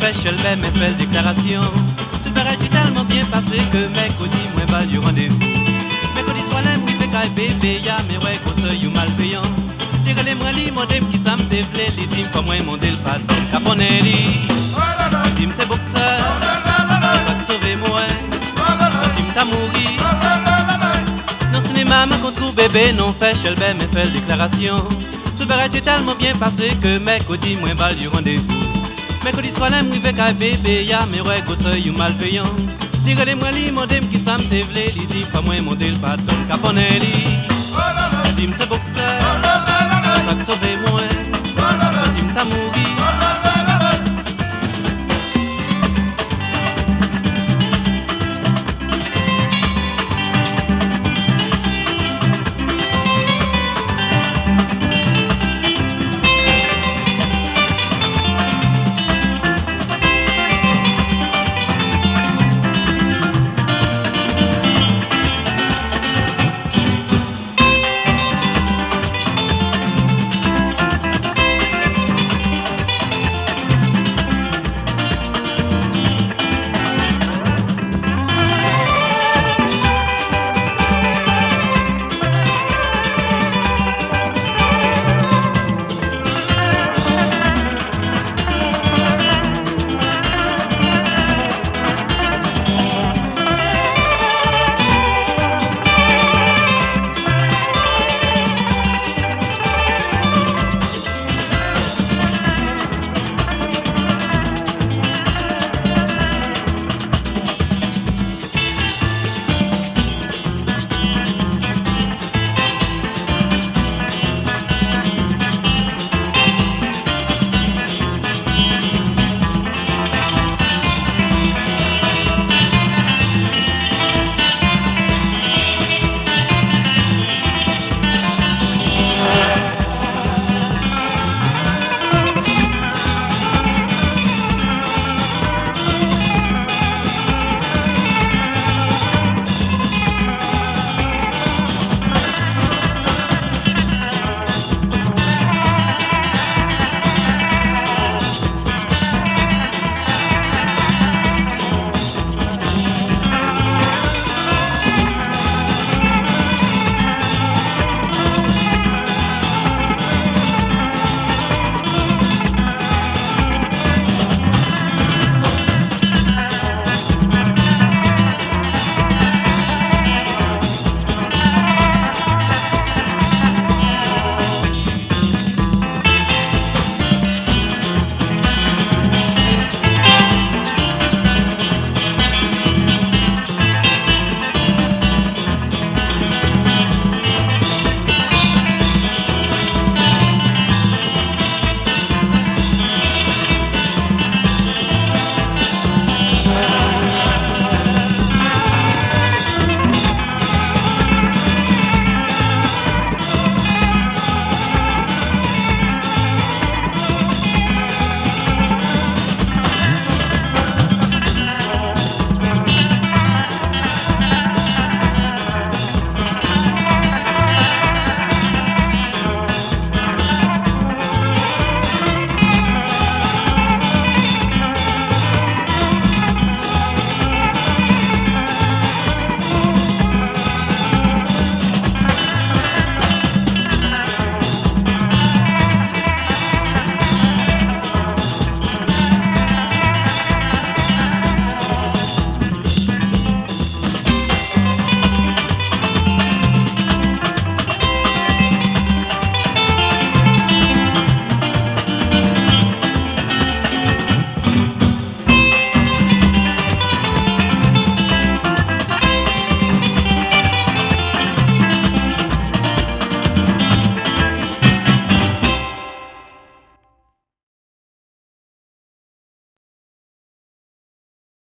fait chez le même fait déclaration. Tout paraît-tu tellement bien passé que mercredi, moins bas du rendez-vous? Mercredi soir, l'aime, oui, fait qu'à bébé, y'a mes ouais, qu'au seuil ou malveillant. Les moi li, mon dem qui ça me déflé, les teams comme moi, mon del pardon. Caponelli, team c'est boxeur, c'est ça que sauve moi. Team t'a. Dans le cinéma, ma contre bébé, non fait chez le mais fait déclaration. Tout paraît-tu tellement bien passé que mercredi, moins bas du rendez-vous? Mercredi soir, oui, fait qu'à bébé, y'a mes ouais, qu'au seuil ou malveillant. Regardez-moi li, mon dem qui ça me comme moi, mon del pardon. Caponelli, team c'est boxeur. Ça va sauver moi